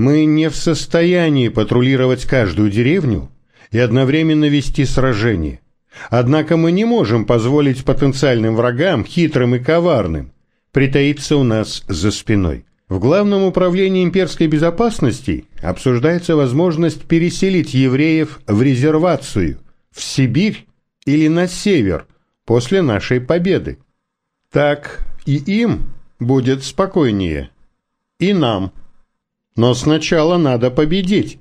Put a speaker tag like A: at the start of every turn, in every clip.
A: Мы не в состоянии патрулировать каждую деревню и одновременно вести сражение. Однако мы не можем позволить потенциальным врагам, хитрым и коварным, притаиться у нас за спиной. В Главном управлении имперской безопасности обсуждается возможность переселить евреев в резервацию, в Сибирь или на север после нашей победы. Так и им будет спокойнее. И нам. Но сначала надо победить.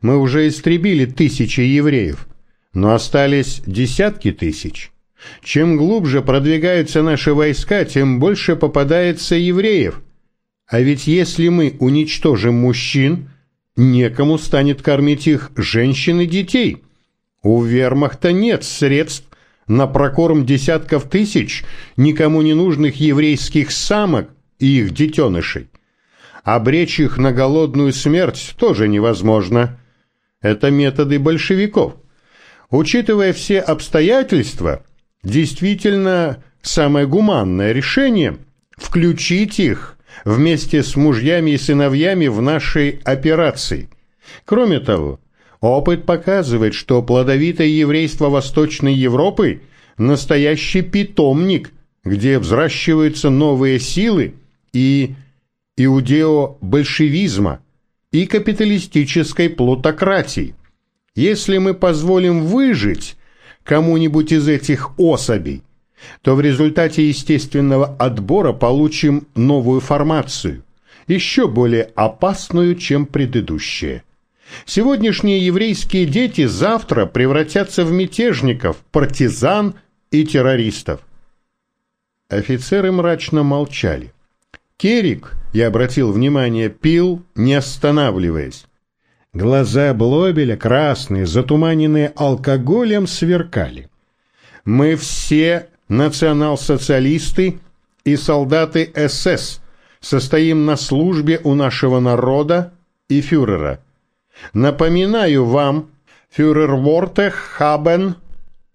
A: Мы уже истребили тысячи евреев, но остались десятки тысяч. Чем глубже продвигаются наши войска, тем больше попадается евреев. А ведь если мы уничтожим мужчин, некому станет кормить их женщин и детей. У вермахта нет средств на прокорм десятков тысяч никому не нужных еврейских самок и их детенышей. Обречь их на голодную смерть тоже невозможно. Это методы большевиков. Учитывая все обстоятельства, действительно самое гуманное решение – включить их вместе с мужьями и сыновьями в нашей операции. Кроме того, Опыт показывает, что плодовитое еврейство Восточной Европы – настоящий питомник, где взращиваются новые силы и иудео-большевизма, и капиталистической плутократии. Если мы позволим выжить кому-нибудь из этих особей, то в результате естественного отбора получим новую формацию, еще более опасную, чем предыдущая. Сегодняшние еврейские дети завтра превратятся в мятежников, партизан и террористов. Офицеры мрачно молчали. Керик, я обратил внимание, пил, не останавливаясь. Глаза Блобеля, красные, затуманенные алкоголем, сверкали. «Мы все национал-социалисты и солдаты СС, состоим на службе у нашего народа и фюрера. Напоминаю вам, фюрерворте хабен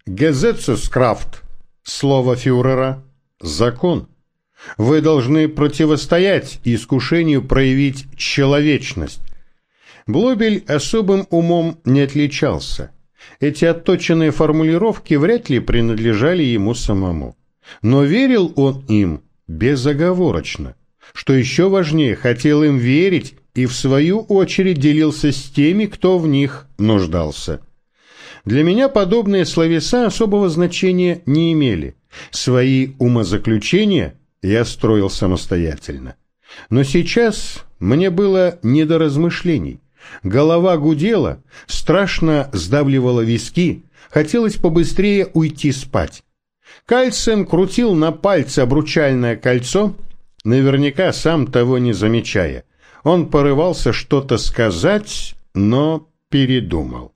A: Gesetzeskraft, слово фюрера – закон. Вы должны противостоять искушению проявить человечность. Блобель особым умом не отличался. Эти отточенные формулировки вряд ли принадлежали ему самому. Но верил он им безоговорочно. Что еще важнее, хотел им верить и в свою очередь делился с теми, кто в них нуждался. Для меня подобные словеса особого значения не имели. Свои умозаключения я строил самостоятельно. Но сейчас мне было не до размышлений. Голова гудела, страшно сдавливала виски, хотелось побыстрее уйти спать. Кальцин крутил на пальце обручальное кольцо, наверняка сам того не замечая. Он порывался что-то сказать, но передумал.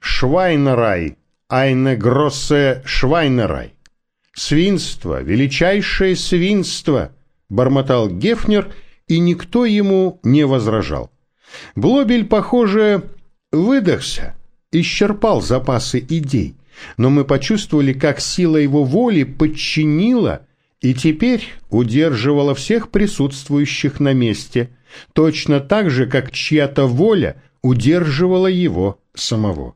A: Швайнерай, айне гроссе Швайнерай. Свинство, величайшее свинство, бормотал Гефнер, и никто ему не возражал. Блобель, похоже, выдохся, исчерпал запасы идей, но мы почувствовали, как сила его воли подчинила и теперь удерживала всех присутствующих на месте, точно так же, как чья-то воля удерживала его самого.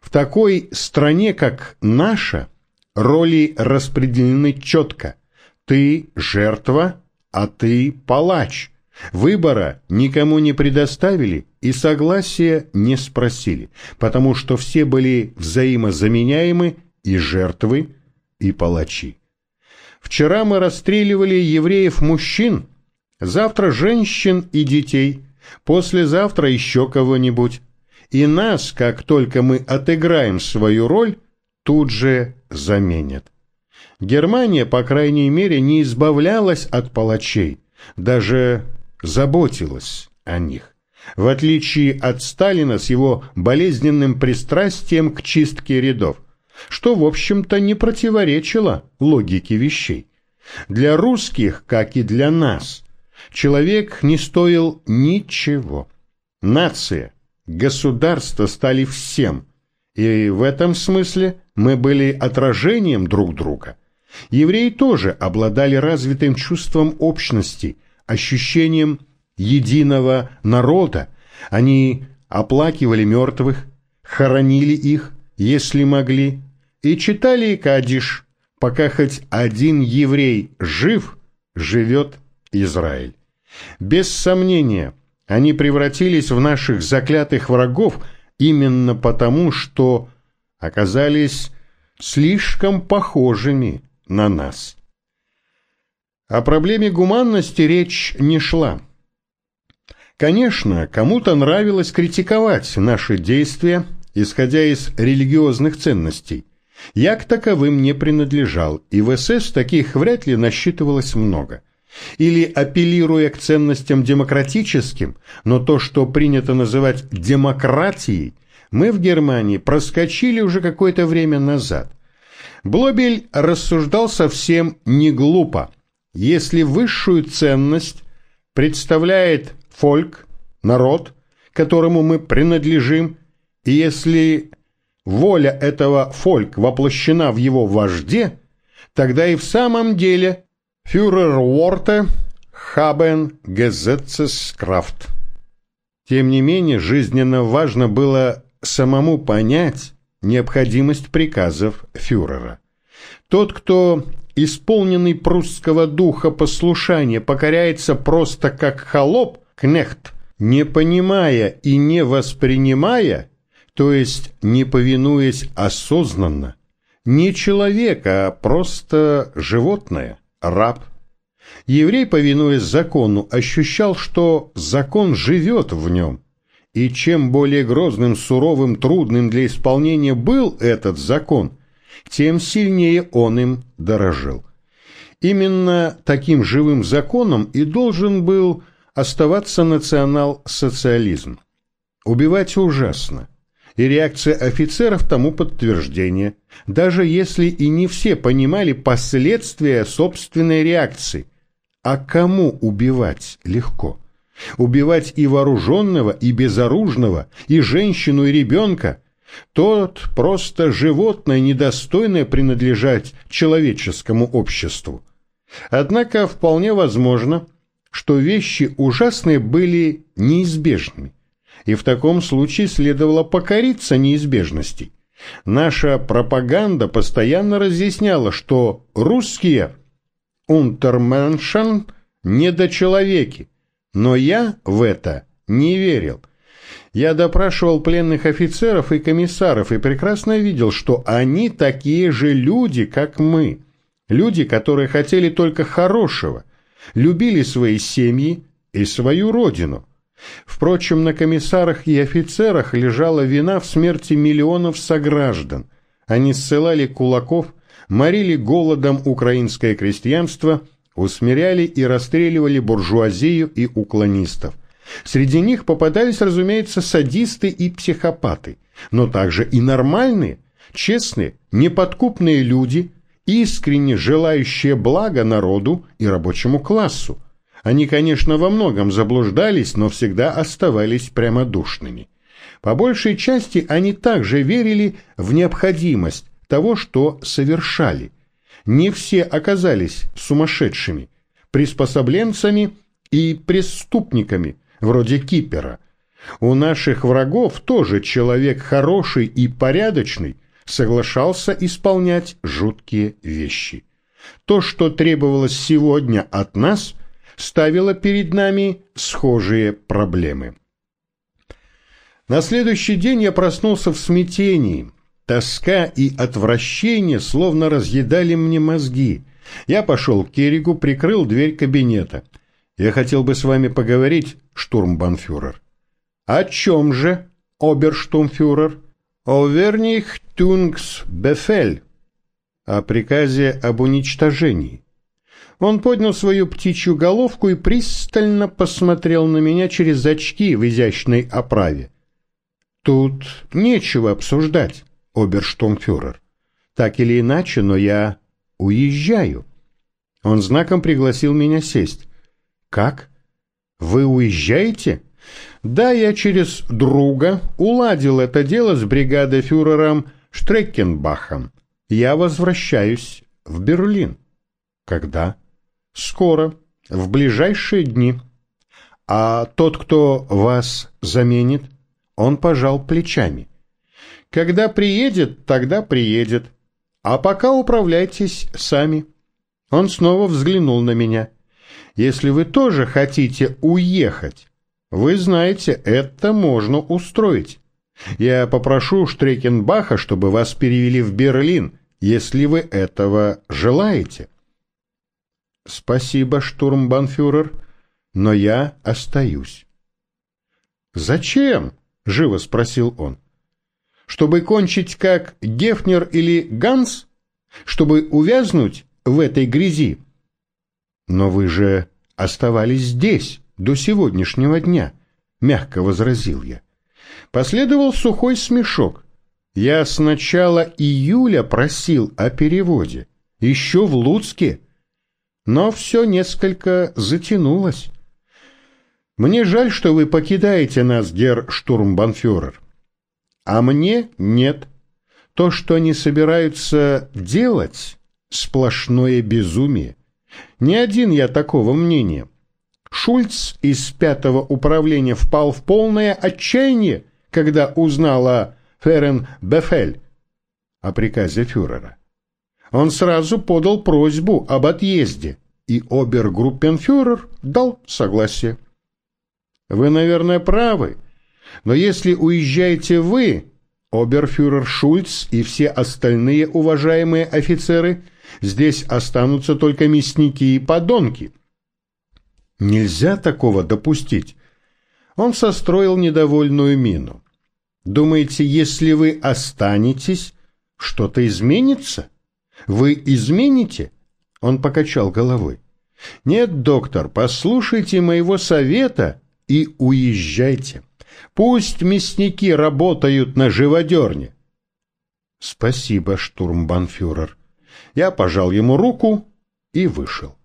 A: В такой стране, как наша, роли распределены четко. Ты жертва, а ты палач. Выбора никому не предоставили и согласия не спросили, потому что все были взаимозаменяемы и жертвы, и палачи. Вчера мы расстреливали евреев-мужчин, завтра женщин и детей, послезавтра еще кого-нибудь. И нас, как только мы отыграем свою роль, тут же заменят. Германия, по крайней мере, не избавлялась от палачей, даже заботилась о них. В отличие от Сталина с его болезненным пристрастием к чистке рядов что, в общем-то, не противоречило логике вещей. Для русских, как и для нас, человек не стоил ничего. Нация, государство стали всем, и в этом смысле мы были отражением друг друга. Евреи тоже обладали развитым чувством общности, ощущением единого народа. Они оплакивали мертвых, хоронили их, если могли, и читали Кадиш, пока хоть один еврей жив, живет Израиль. Без сомнения, они превратились в наших заклятых врагов именно потому, что оказались слишком похожими на нас. О проблеме гуманности речь не шла. Конечно, кому-то нравилось критиковать наши действия, исходя из религиозных ценностей. Я к таковым не принадлежал, и в СС таких вряд ли насчитывалось много. Или апеллируя к ценностям демократическим, но то, что принято называть демократией, мы в Германии проскочили уже какое-то время назад. Блобель рассуждал совсем не глупо. Если высшую ценность представляет фольк, народ, которому мы принадлежим, и если воля этого фольк воплощена в его вожде, тогда и в самом деле фюрер Ворте Хабен Gesetzeskraft. Тем не менее, жизненно важно было самому понять необходимость приказов фюрера. Тот, кто исполненный прусского духа послушания покоряется просто как холоп, кнехт, не понимая и не воспринимая, то есть не повинуясь осознанно, не человек, а просто животное, раб. Еврей, повинуясь закону, ощущал, что закон живет в нем, и чем более грозным, суровым, трудным для исполнения был этот закон, тем сильнее он им дорожил. Именно таким живым законом и должен был оставаться национал-социализм. Убивать ужасно. И реакция офицеров тому подтверждение, даже если и не все понимали последствия собственной реакции. А кому убивать легко? Убивать и вооруженного, и безоружного, и женщину, и ребенка. Тот просто животное, недостойное принадлежать человеческому обществу. Однако вполне возможно, что вещи ужасные были неизбежными, и в таком случае следовало покориться неизбежности. Наша пропаганда постоянно разъясняла, что русские «унтерменшен» недочеловеки, но я в это не верил. Я допрашивал пленных офицеров и комиссаров и прекрасно видел, что они такие же люди, как мы. Люди, которые хотели только хорошего – любили свои семьи и свою родину. Впрочем, на комиссарах и офицерах лежала вина в смерти миллионов сограждан. Они ссылали кулаков, морили голодом украинское крестьянство, усмиряли и расстреливали буржуазию и уклонистов. Среди них попадались, разумеется, садисты и психопаты, но также и нормальные, честные, неподкупные люди, искренне желающие блага народу и рабочему классу. Они, конечно, во многом заблуждались, но всегда оставались прямодушными. По большей части они также верили в необходимость того, что совершали. Не все оказались сумасшедшими, приспособленцами и преступниками, вроде Кипера. У наших врагов тоже человек хороший и порядочный, соглашался исполнять жуткие вещи. То, что требовалось сегодня от нас, ставило перед нами схожие проблемы. На следующий день я проснулся в смятении. Тоска и отвращение словно разъедали мне мозги. Я пошел к Керригу, прикрыл дверь кабинета. «Я хотел бы с вами поговорить, штурмбанфюрер». «О чем же, оберштурмфюрер?» «Овернихтунгсбефель» о приказе об уничтожении. Он поднял свою птичью головку и пристально посмотрел на меня через очки в изящной оправе. «Тут нечего обсуждать, оберштумфюрер. Так или иначе, но я уезжаю». Он знаком пригласил меня сесть. «Как? Вы уезжаете?» Да, я через друга уладил это дело с бригадой-фюрером Штрекенбахом. Я возвращаюсь в Берлин. Когда? Скоро, в ближайшие дни. А тот, кто вас заменит, он пожал плечами. Когда приедет, тогда приедет. А пока управляйтесь сами. Он снова взглянул на меня. Если вы тоже хотите уехать, вы знаете, это можно устроить. Я попрошу Штрекенбаха, чтобы вас перевели в Берлин, если вы этого желаете. Спасибо, штурмбанфюрер, но я остаюсь. Зачем? Живо спросил он. Чтобы кончить как Гефнер или Ганс? Чтобы увязнуть в этой грязи? Но вы же оставались здесь до сегодняшнего дня, мягко возразил я. Последовал сухой смешок. Я с начала июля просил о переводе, еще в Луцке, но все несколько затянулось. Мне жаль, что вы покидаете нас, гер штурмбанфюрер. А мне нет. То, что они собираются делать, сплошное безумие. Не один я такого мнения. Шульц из пятого управления впал в полное отчаяние, когда узнал о Ферен Бефель, о приказе фюрера. Он сразу подал просьбу об отъезде, и обергруппенфюрер дал согласие. Вы, наверное, правы, но если уезжаете вы, оберфюрер Шульц и все остальные уважаемые офицеры, здесь останутся только мясники и подонки. Нельзя такого допустить. Он состроил недовольную мину. Думаете, если вы останетесь, что-то изменится? Вы измените? Он покачал головой. Нет, доктор, послушайте моего совета и уезжайте. Пусть мясники работают на живодерне. Спасибо, штурмбанфюрер. Я пожал ему руку и вышел.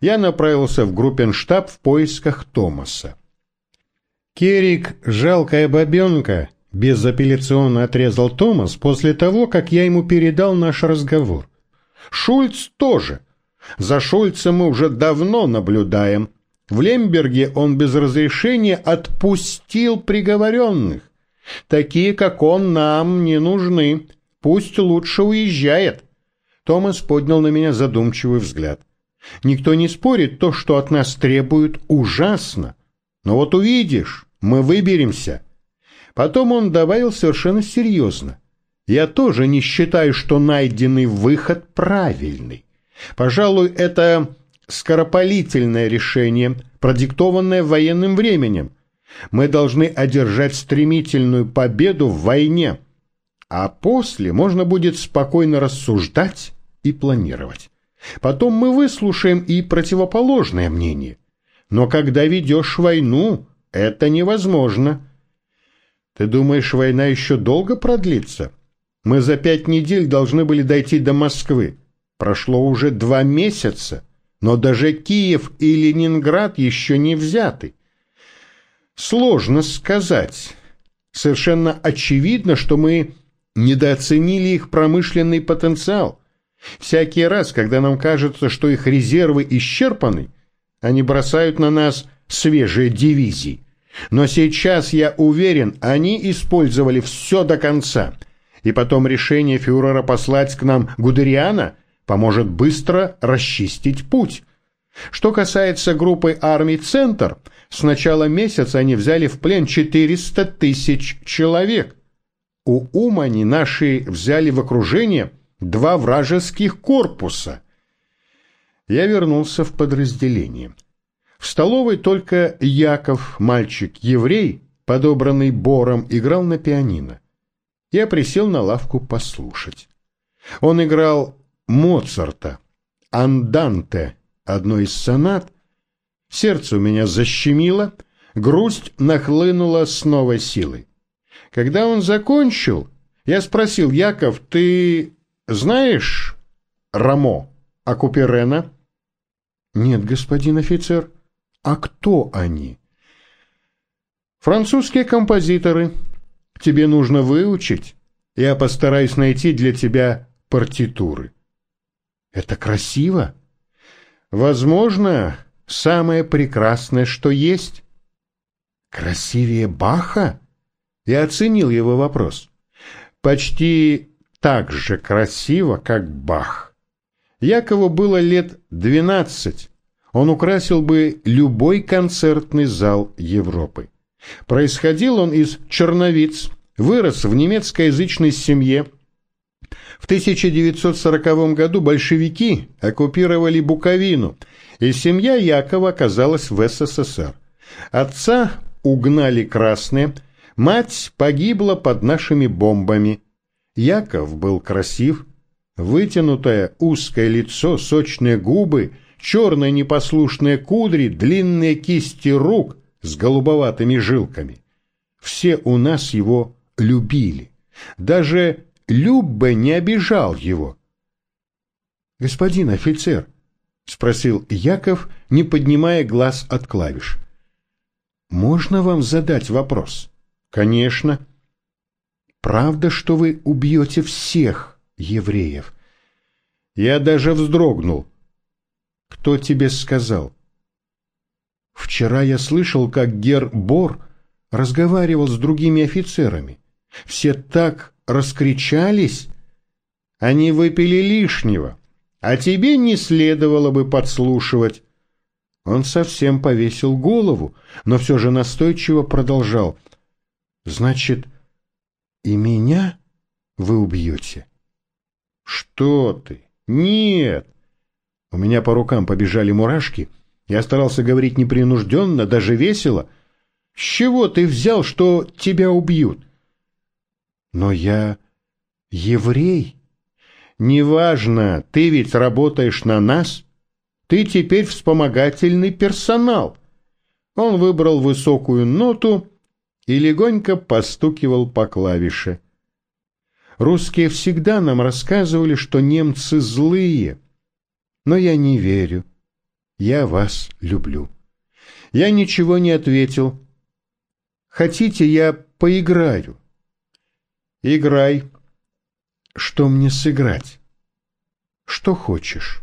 A: Я направился в группенштаб в поисках Томаса. Керик, жалкая бабенка, безапелляционно отрезал Томас после того, как я ему передал наш разговор. Шульц тоже. За Шульцем мы уже давно наблюдаем. В Лемберге он без разрешения отпустил приговоренных. Такие, как он, нам не нужны. Пусть лучше уезжает. Томас поднял на меня задумчивый взгляд. Никто не спорит, то, что от нас требуют, ужасно. Но вот увидишь, мы выберемся. Потом он добавил совершенно серьезно. Я тоже не считаю, что найденный выход правильный. Пожалуй, это скоропалительное решение, продиктованное военным временем. Мы должны одержать стремительную победу в войне, а после можно будет спокойно рассуждать и планировать. Потом мы выслушаем и противоположное мнение. Но когда ведешь войну, это невозможно. Ты думаешь, война еще долго продлится? Мы за пять недель должны были дойти до Москвы. Прошло уже два месяца, но даже Киев и Ленинград еще не взяты. Сложно сказать. Совершенно очевидно, что мы недооценили их промышленный потенциал. Всякий раз, когда нам кажется, что их резервы исчерпаны, они бросают на нас свежие дивизии. Но сейчас, я уверен, они использовали все до конца. И потом решение фюрера послать к нам Гудериана поможет быстро расчистить путь. Что касается группы армий «Центр», с начала месяца они взяли в плен 400 тысяч человек. У Умани наши взяли в окружение два вражеских корпуса. Я вернулся в подразделение. В столовой только Яков, мальчик-еврей, подобранный Бором, играл на пианино. Я присел на лавку послушать. Он играл Моцарта, Анданте, одной из сонат. Сердце у меня защемило, грусть нахлынула с новой силой. Когда он закончил, я спросил, Яков, ты знаешь Рамо Акуперена? Нет, господин офицер. А кто они? Французские композиторы. Тебе нужно выучить. Я постараюсь найти для тебя партитуры. Это красиво. Возможно, самое прекрасное, что есть. Красивее Баха? Я оценил его вопрос. Почти так же красиво, как Бах. Якову было лет двенадцать. Он украсил бы любой концертный зал Европы. Происходил он из черновиц, вырос в немецкоязычной семье. В 1940 году большевики оккупировали Буковину, и семья Якова оказалась в СССР. Отца угнали красные, мать погибла под нашими бомбами. Яков был красив, вытянутое узкое лицо, сочные губы, черные непослушные кудри, длинные кисти рук с голубоватыми жилками. Все у нас его любили. Даже Люббе не обижал его. «Господин офицер», — спросил Яков, не поднимая глаз от клавиш, — можно вам задать вопрос? Конечно. Правда, что вы убьете всех евреев? Я даже вздрогнул. Кто тебе сказал? Вчера я слышал, как Гер Бор разговаривал с другими офицерами. Все так раскричались. Они выпили лишнего, а тебе не следовало бы подслушивать. Он совсем повесил голову, но все же настойчиво продолжал. «Значит, и меня вы убьете?» «Что ты? Нет!» У меня по рукам побежали мурашки. Я старался говорить непринужденно, даже весело. «С чего ты взял, что тебя убьют?» «Но я еврей. Неважно, ты ведь работаешь на нас». Ты теперь вспомогательный персонал. Он выбрал высокую ноту и легонько постукивал по клавише. Русские всегда нам рассказывали, что немцы злые. Но я не верю. Я вас люблю. Я ничего не ответил. Хотите, я поиграю? Играй. Что мне сыграть? Что хочешь?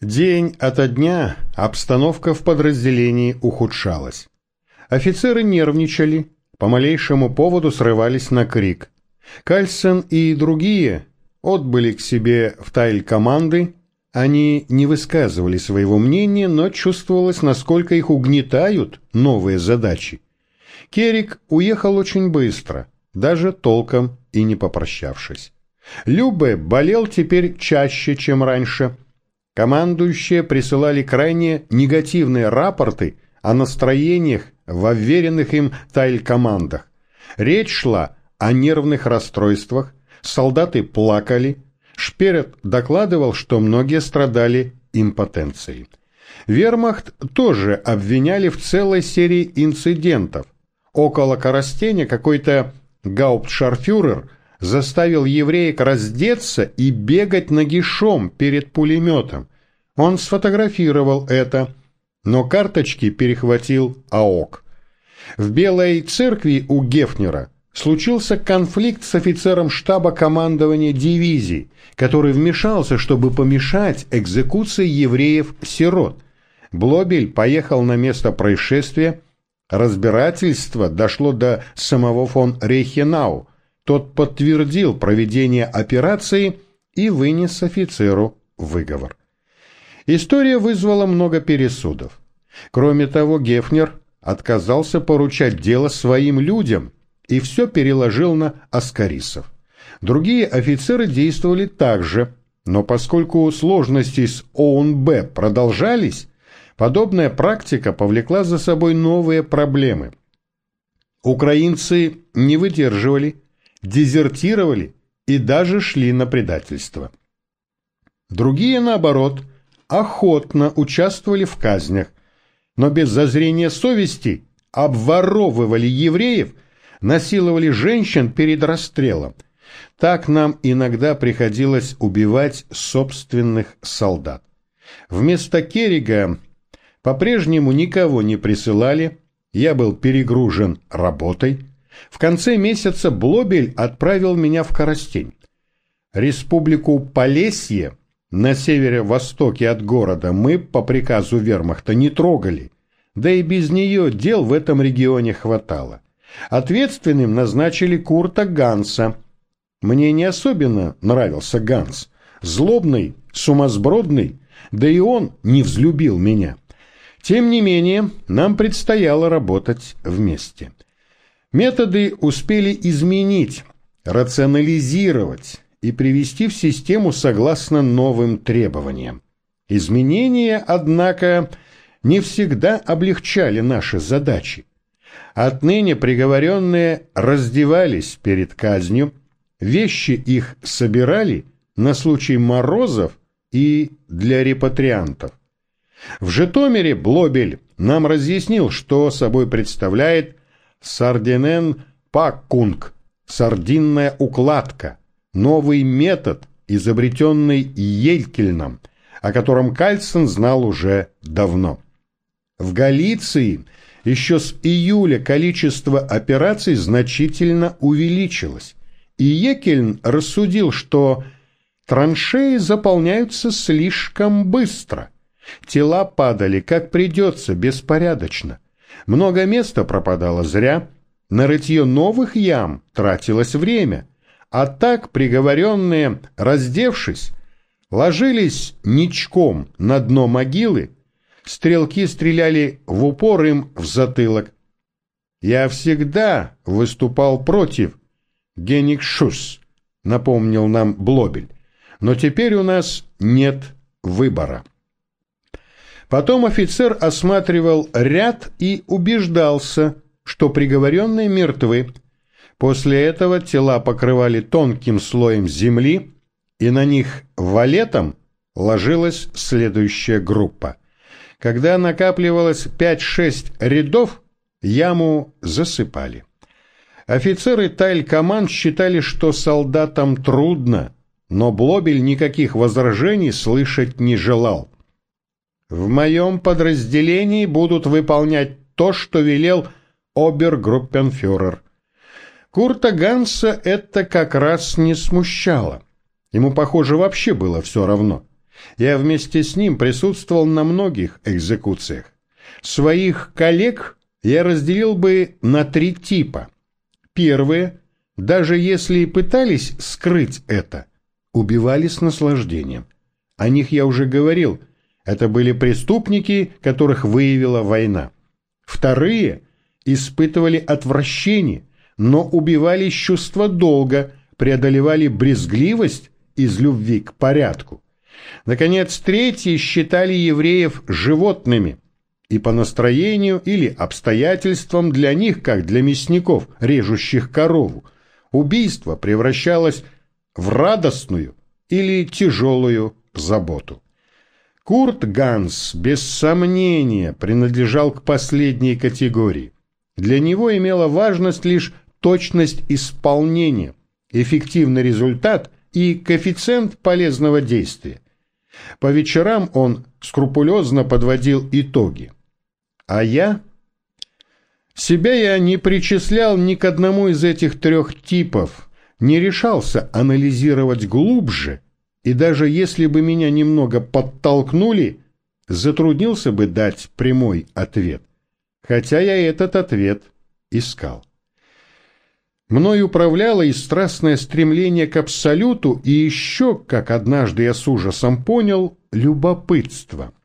A: День ото дня обстановка в подразделении ухудшалась. Офицеры нервничали, по малейшему поводу срывались на крик. Кальсон и другие отбыли к себе в тайль команды, они не высказывали своего мнения, но чувствовалось, насколько их угнетают новые задачи. Керик уехал очень быстро, даже толком и не попрощавшись. Любе болел теперь чаще, чем раньше – Командующие присылали крайне негативные рапорты о настроениях в уверенных им тайль-командах. Речь шла о нервных расстройствах, солдаты плакали, Шперет докладывал, что многие страдали импотенцией. Вермахт тоже обвиняли в целой серии инцидентов. Около Коростеня какой-то гауптшарфюрер – заставил евреек раздеться и бегать нагишом перед пулеметом. Он сфотографировал это, но карточки перехватил АОК. В Белой церкви у Гефнера случился конфликт с офицером штаба командования дивизии, который вмешался, чтобы помешать экзекуции евреев-сирот. Блобель поехал на место происшествия, разбирательство дошло до самого фон Рейхенау – тот подтвердил проведение операции и вынес офицеру выговор. История вызвала много пересудов. Кроме того, Гефнер отказался поручать дело своим людям и все переложил на аскарисов. Другие офицеры действовали так же, но поскольку сложности с ОУНБ продолжались, подобная практика повлекла за собой новые проблемы. Украинцы не выдерживали дезертировали и даже шли на предательство. Другие, наоборот, охотно участвовали в казнях, но без зазрения совести обворовывали евреев, насиловали женщин перед расстрелом. Так нам иногда приходилось убивать собственных солдат. Вместо Керрига по-прежнему никого не присылали, я был перегружен работой, в конце месяца Блобель отправил меня в Коростень. Республику Полесье на севере-востоке от города мы по приказу вермахта не трогали. да и без нее дел в этом регионе хватало. Ответственным назначили Курта Ганса. Мне не особенно нравился Ганс. Злобный, сумасбродный, да и он не взлюбил меня. Тем не менее, нам предстояло работать вместе. Методы успели изменить, рационализировать и привести в систему согласно новым требованиям. Изменения, однако, не всегда облегчали наши задачи. Отныне приговоренные раздевались перед казнью, вещи их собирали на случай морозов и для репатриантов. В Житомире Блобель нам разъяснил, что собой представляет сардинен паккунг, сардинная укладка, новый метод, изобретенный Елькельном, о котором Кальсон знал уже давно. В Галиции еще с июля количество операций значительно увеличилось, и Екельн рассудил, что траншеи заполняются слишком быстро. Тела падали, как придется, беспорядочно. Много места пропадало зря, на рытье новых ям тратилось время, а так приговоренные, раздевшись, ложились ничком на дно могилы, стрелки стреляли в упор им в затылок. Я всегда выступал против Геникшус, напомнил нам Блобель, но теперь у нас нет выбора. Потом офицер осматривал ряд и убеждался, что приговоренные мертвы. После этого тела покрывали тонким слоем земли, и на них валетом ложилась следующая группа. Когда накапливалось 5-6 рядов, яму засыпали. Офицеры Тайль-команд считали, что солдатам трудно, но Блобель никаких возражений слышать не желал. В моем подразделении будут выполнять то, что велел обергруппенфюрер. Курта Ганса это как раз не смущало. Ему, похоже, вообще было все равно. Я вместе с ним присутствовал на многих экзекуциях. Своих коллег я разделил бы на три типа. Первые, даже если и пытались скрыть это, убивали с наслаждением. О них я уже говорил – это были преступники, которых выявила война. Вторые испытывали отвращение, но убивали с чувства долга, преодолевали брезгливость из любви к порядку. Наконец, третьи считали евреев животными, и по настроению или обстоятельствам для них, как для мясников, режущих корову, убийство превращалось в радостную или тяжелую заботу. Курт Ганс, без сомнения, принадлежал к последней категории. Для него имела важность лишь точность исполнения, эффективный результат и коэффициент полезного действия. По вечерам он скрупулезно подводил итоги. А я? Себя я не причислял ни к одному из этих трех типов, не решался анализировать глубже и даже если бы меня немного подтолкнули, затруднился бы дать прямой ответ, хотя я этот ответ искал. Мной управляло и страстное стремление к абсолюту, и еще, как однажды я с ужасом понял, любопытство –